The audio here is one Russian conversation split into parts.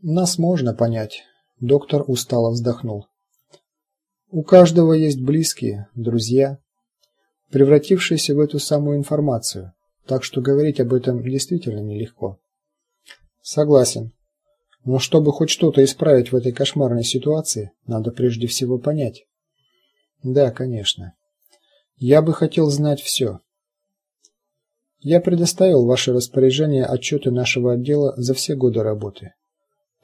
Нас можно понять, доктор устало вздохнул. У каждого есть близкие, друзья, превратившиеся в эту самую информацию. Так что говорить об этом действительно нелегко. Согласен. Но чтобы хоть что-то исправить в этой кошмарной ситуации, надо прежде всего понять. Да, конечно. Я бы хотел знать все. Я предоставил в ваше распоряжение отчеты нашего отдела за все годы работы.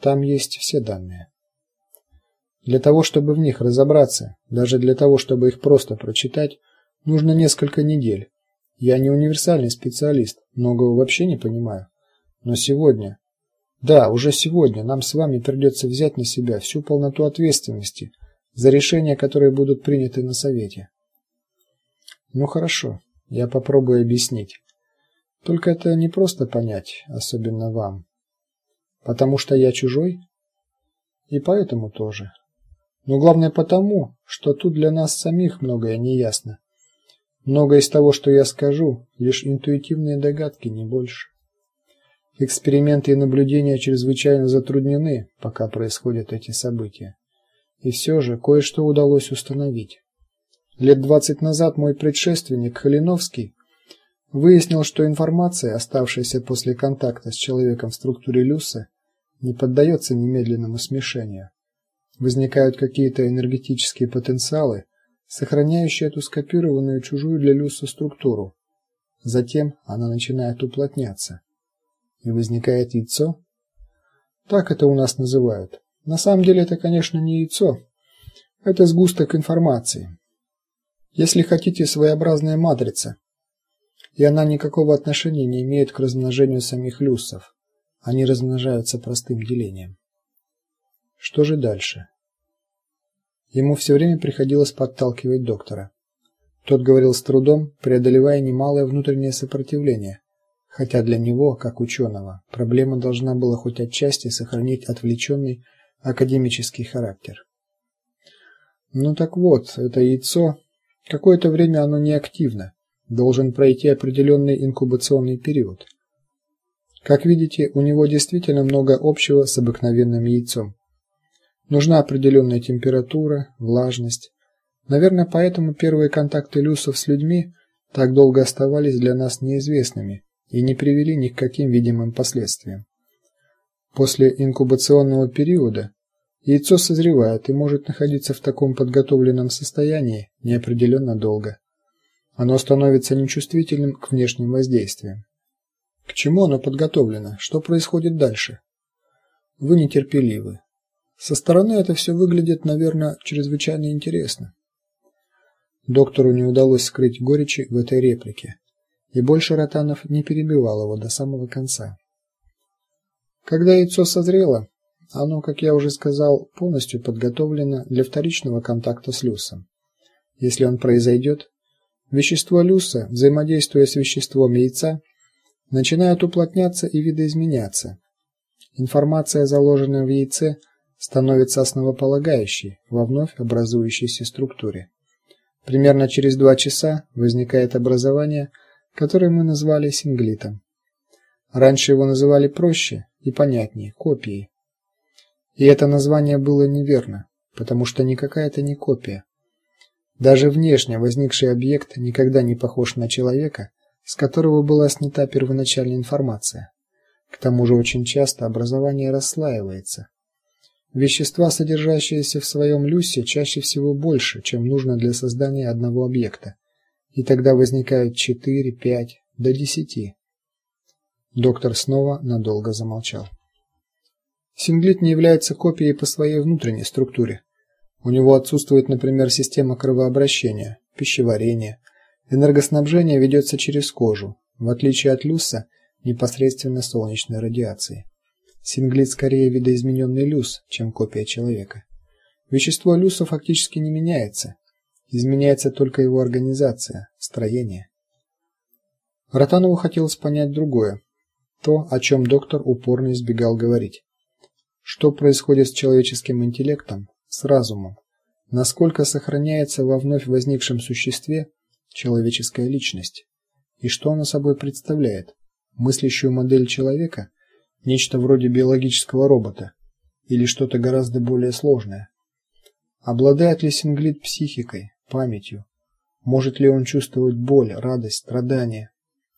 Там есть все данные. Для того, чтобы в них разобраться, даже для того, чтобы их просто прочитать, нужно несколько недель. Я не универсальный специалист, многого вообще не понимаю. Но сегодня, да, уже сегодня нам с вами придется взять на себя всю полноту ответственности за решения, которые будут приняты на совете. Ну хорошо, я попробую объяснить. Только это не просто понять, особенно вам. Потому что я чужой? И поэтому тоже. Но главное потому, что тут для нас самих многое неясно. Многое из того, что я скажу, лишь интуитивные догадки, не больше. Эксперименты и наблюдения чрезвычайно затруднены, пока происходят эти события. И все же кое-что удалось установить. Лет двадцать назад мой предшественник Халиновский выяснил, что информация, оставшаяся после контакта с человеком в структуре Люса, не поддается немедленному смешению. Возникают какие-то энергетические потенциалы, сохраняющие эту скопированную чужую для Люса структуру. Затем она начинает уплотняться. И возникает яйцо. Так это у нас называют. На самом деле это, конечно, не яйцо. Это сгусток информации. Если хотите, своеобразная матрица. И она никакого отношения не имеет к размножению самих люсов. Они размножаются простым делением. Что же дальше? Ему все время приходилось подталкивать доктора. Тот говорил с трудом, преодолевая немалое внутреннее сопротивление, хотя для него, как ученого, проблема должна была хоть отчасти сохранить отвлеченный академический характер. Ну так вот, это яйцо какое-то время оно неактивно, должен пройти определенный инкубационный период. Как видите, у него действительно много общего с обыкновенным яйцом. Нужна определенная температура, влажность. Наверное, поэтому первые контакты люсов с людьми так долго оставались для нас неизвестными и не привели ни к каким видимым последствиям. После инкубационного периода яйцо созревает и может находиться в таком подготовленном состоянии неопределенно долго. Оно становится нечувствительным к внешним воздействиям. К чему оно подготовлено? Что происходит дальше? Вы нетерпеливы. Со стороны это все выглядит, наверное, чрезвычайно интересно. Доктору не удалось скрыть горечи в этой реплике, и больше Ротанов не перебивал его до самого конца. Когда яйцо созрело, оно, как я уже сказал, полностью подготовлено для вторичного контакта с люсом. Если он произойдет, вещество люса, взаимодействуя с веществом яйца, начинают уплотняться и видоизменяться. Информация, заложенная в яйце, становится основополагающей во вновь образующейся структуре. Примерно через два часа возникает образование, которое мы назвали синглитом. Раньше его называли проще и понятнее копией. И это название было неверно, потому что никакая это не копия. Даже внешне возникший объект никогда не похож на человека, с которого была снята первоначальная информация. К тому же очень часто образование расслаивается. Вещества, содержащиеся в своем люсе, чаще всего больше, чем нужно для создания одного объекта. И тогда возникают 4, 5 до 10. Доктор снова надолго замолчал. Синглит не является копией по своей внутренней структуре. У него отсутствует, например, система кровообращения, пищеварения, Энергоснабжение ведется через кожу, в отличие от люса непосредственно солнечной радиации. Синглит скорее видоизмененный люс, чем копия человека. Вещество люса фактически не меняется. Изменяется только его организация, строение. Ротанову хотелось понять другое, то, о чем доктор упорно избегал говорить. Что происходит с человеческим интеллектом, с разумом? Насколько сохраняется во вновь возникшем существе человеческая личность. И что она собой представляет? Мыслящую модель человека, нечто вроде биологического робота или что-то гораздо более сложное? Обладает ли Синглит психикой, памятью? Может ли он чувствовать боль, радость, страдания?